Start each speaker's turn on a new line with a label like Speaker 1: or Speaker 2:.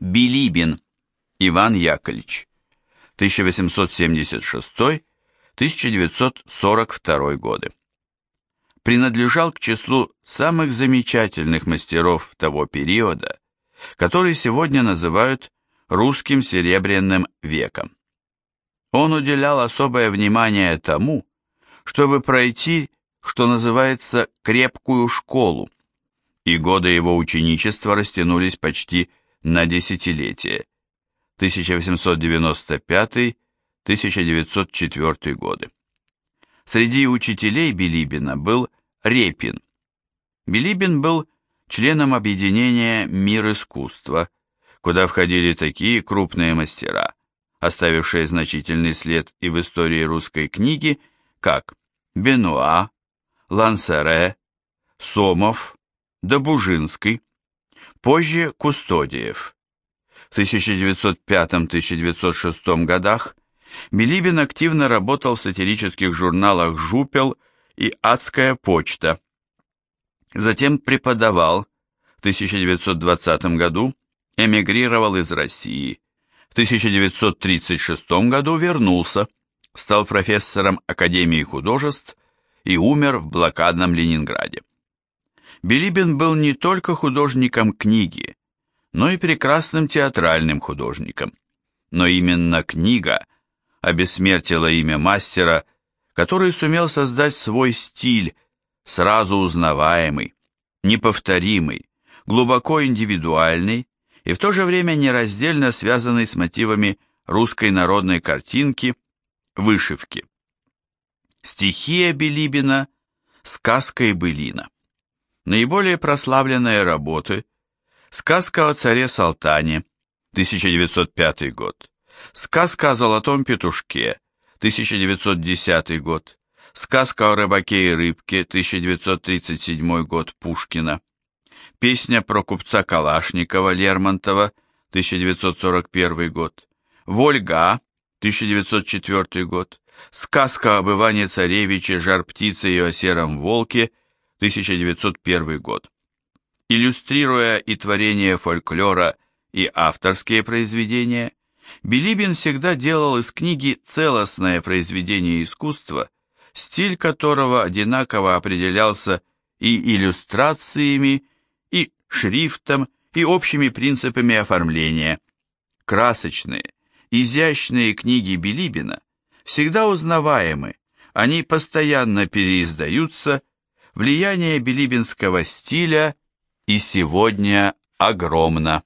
Speaker 1: Билибин Иван Яковлевич 1876-1942 годы. Принадлежал к числу самых замечательных мастеров того периода, который сегодня называют русским серебряным веком. Он уделял особое внимание тому, чтобы пройти, что называется, крепкую школу, и годы его ученичества растянулись почти на десятилетие. 1895-1904 годы. Среди учителей Билибина был Репин. Билибин был членом объединения «Мир искусства», куда входили такие крупные мастера, оставившие значительный след и в истории русской книги, как Бенуа, Лансере, Сомов, Добужинский, позже Кустодиев. В 1905-1906 годах Билибин активно работал в сатирических журналах «Жупел» и «Адская почта». Затем преподавал. В 1920 году эмигрировал из России. В 1936 году вернулся, стал профессором Академии художеств и умер в блокадном Ленинграде. Билибин был не только художником книги, но и прекрасным театральным художником. Но именно книга обессмертила имя мастера, который сумел создать свой стиль, сразу узнаваемый, неповторимый, глубоко индивидуальный и в то же время нераздельно связанный с мотивами русской народной картинки, вышивки. Стихия Билибина – сказка и былина. Наиболее прославленные работы «Сказка о царе Салтане» 1905 год, «Сказка о золотом петушке» 1910 год, «Сказка о рыбаке и рыбке» 1937 год Пушкина, песня про купца Калашникова Лермонтова 1941 год, «Вольга» 1904 год, сказка об Иване Царевиче, жар-птице и о сером волке 1901 год. Иллюстрируя и творение фольклора, и авторские произведения, Билибин всегда делал из книги целостное произведение искусства, стиль которого одинаково определялся и иллюстрациями, и шрифтом, и общими принципами оформления. Красочные, изящные книги Билибина всегда узнаваемы, они постоянно переиздаются Влияние билибинского стиля и сегодня огромно.